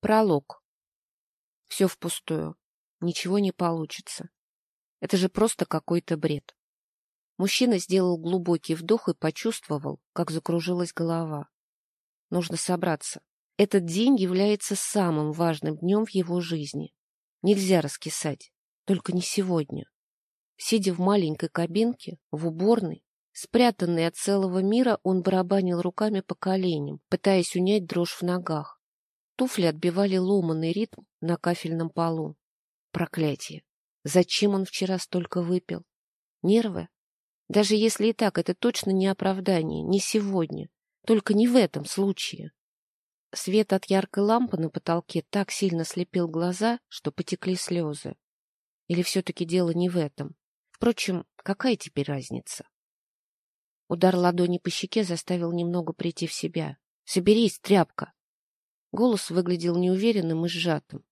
Пролог. Все впустую. Ничего не получится. Это же просто какой-то бред. Мужчина сделал глубокий вдох и почувствовал, как закружилась голова. Нужно собраться. Этот день является самым важным днем в его жизни. Нельзя раскисать. Только не сегодня. Сидя в маленькой кабинке, в уборной, спрятанный от целого мира, он барабанил руками по коленям, пытаясь унять дрожь в ногах. Туфли отбивали ломанный ритм на кафельном полу. Проклятие! Зачем он вчера столько выпил? Нервы? Даже если и так, это точно не оправдание, не сегодня. Только не в этом случае. Свет от яркой лампы на потолке так сильно слепил глаза, что потекли слезы. Или все-таки дело не в этом? Впрочем, какая теперь разница? Удар ладони по щеке заставил немного прийти в себя. «Соберись, тряпка!» Голос выглядел неуверенным и сжатым.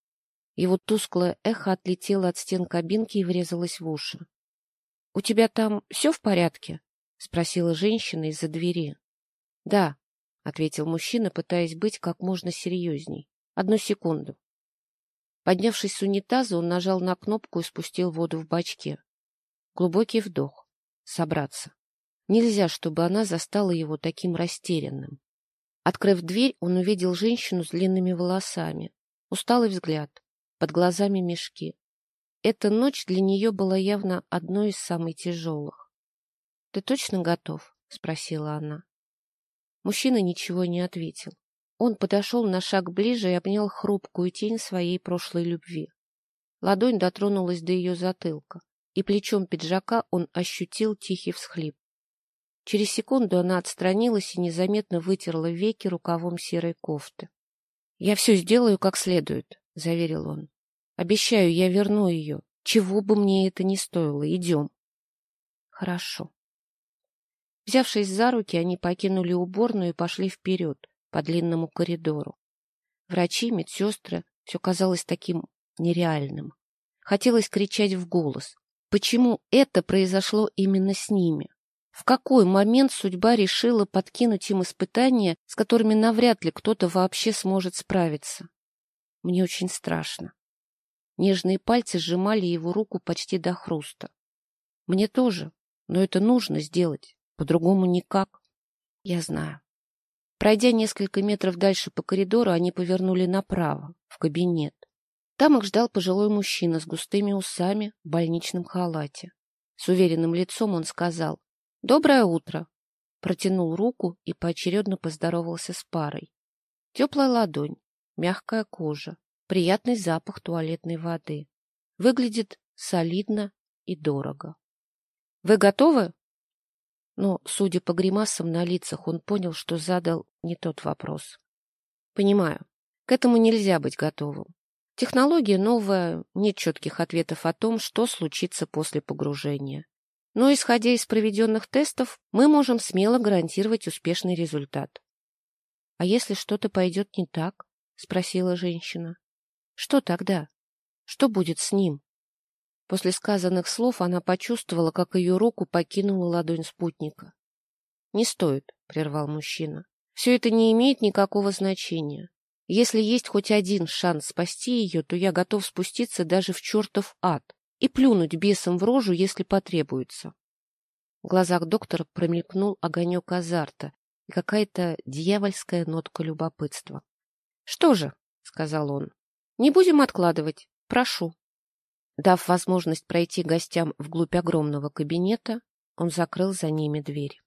Его тусклое эхо отлетело от стен кабинки и врезалось в уши. — У тебя там все в порядке? — спросила женщина из-за двери. — Да, — ответил мужчина, пытаясь быть как можно серьезней. — Одну секунду. Поднявшись с унитаза, он нажал на кнопку и спустил воду в бачке. Глубокий вдох. Собраться. Нельзя, чтобы она застала его таким растерянным. Открыв дверь, он увидел женщину с длинными волосами. Усталый взгляд, под глазами мешки. Эта ночь для нее была явно одной из самых тяжелых. — Ты точно готов? — спросила она. Мужчина ничего не ответил. Он подошел на шаг ближе и обнял хрупкую тень своей прошлой любви. Ладонь дотронулась до ее затылка, и плечом пиджака он ощутил тихий всхлип. Через секунду она отстранилась и незаметно вытерла веки рукавом серой кофты. — Я все сделаю как следует, — заверил он. — Обещаю, я верну ее. Чего бы мне это ни стоило. Идем. — Хорошо. Взявшись за руки, они покинули уборную и пошли вперед, по длинному коридору. Врачи, медсестры, все казалось таким нереальным. Хотелось кричать в голос. Почему это произошло именно с ними? В какой момент судьба решила подкинуть им испытания, с которыми навряд ли кто-то вообще сможет справиться? Мне очень страшно. Нежные пальцы сжимали его руку почти до хруста. Мне тоже, но это нужно сделать, по-другому никак. Я знаю. Пройдя несколько метров дальше по коридору, они повернули направо, в кабинет. Там их ждал пожилой мужчина с густыми усами в больничном халате. С уверенным лицом он сказал, «Доброе утро!» Протянул руку и поочередно поздоровался с парой. Теплая ладонь, мягкая кожа, приятный запах туалетной воды. Выглядит солидно и дорого. «Вы готовы?» Но, судя по гримасам на лицах, он понял, что задал не тот вопрос. «Понимаю. К этому нельзя быть готовым. Технология новая, нет четких ответов о том, что случится после погружения. Но, исходя из проведенных тестов, мы можем смело гарантировать успешный результат. — А если что-то пойдет не так? — спросила женщина. — Что тогда? Что будет с ним? После сказанных слов она почувствовала, как ее руку покинула ладонь спутника. — Не стоит, — прервал мужчина. — Все это не имеет никакого значения. Если есть хоть один шанс спасти ее, то я готов спуститься даже в чертов ад и плюнуть бесом в рожу, если потребуется. В глазах доктора промелькнул огонек азарта и какая-то дьявольская нотка любопытства. — Что же, — сказал он, — не будем откладывать, прошу. Дав возможность пройти гостям вглубь огромного кабинета, он закрыл за ними дверь.